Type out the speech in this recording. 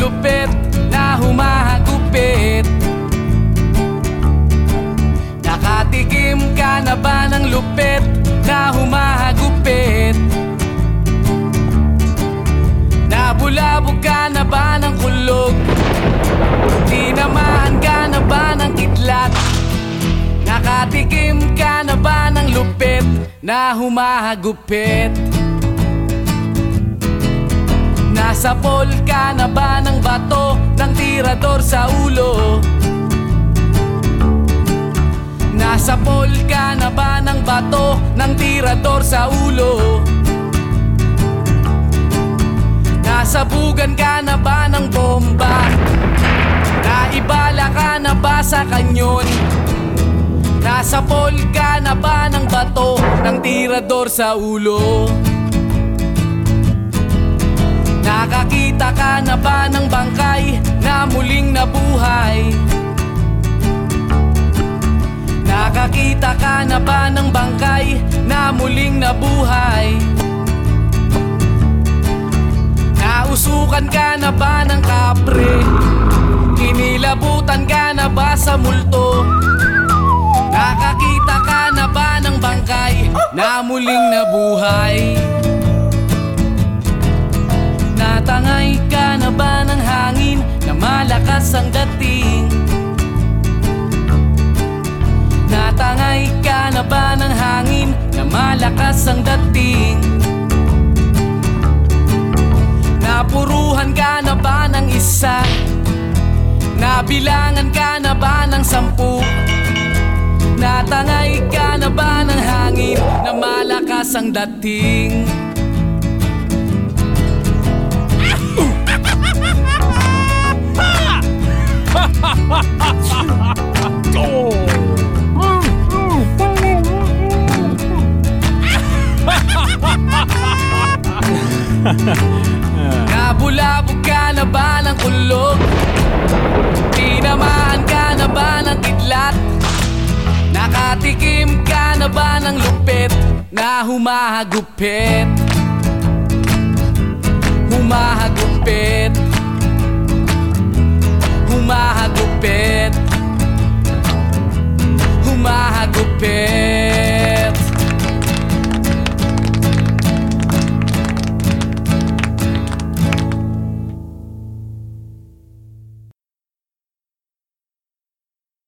lupit na humahagupit? Nakatikim ka na ba ng lupit na humahagupit? Nabulabog ka na ba ng kulog? Tinamaan ka na ba ng kidlat? Nakatikim ka na ba ng lupit na humahagupit? Nasa pol ka na ba ng bato ng tirador sa ulo? Nasa pol ka na ba ng bato ng tirador sa ulo? Nasabugan ka na ba ng bomba? Naibala ka na ba sa kanyon? Nasa pol ka na ba ng bato ng tirador sa ulo? Nakakita ka na ba ng bangkay na muling nabuhay? Nakakita ka na ba ng bangkay na muling nabuhay? Nausukan ka na ba ng kapre? Kinilabutan ka na ba sa multo? Nakakita ka na ba ng bangkay na muling nabuhay? Malakas ang dating? Natangay ka na ba ng hangin na malakas ang dating? Napuruhan ka na ba ng isa? Nabilangan ka na ba ng sampu? Natangay ka na ba ng hangin na malakas ang dating? Nabulabog ka na ba ng kulog? Tinamaan ka na ba ng kidlat? Nakatikim ka na ba ng lupit na humahagupit? Humahagupit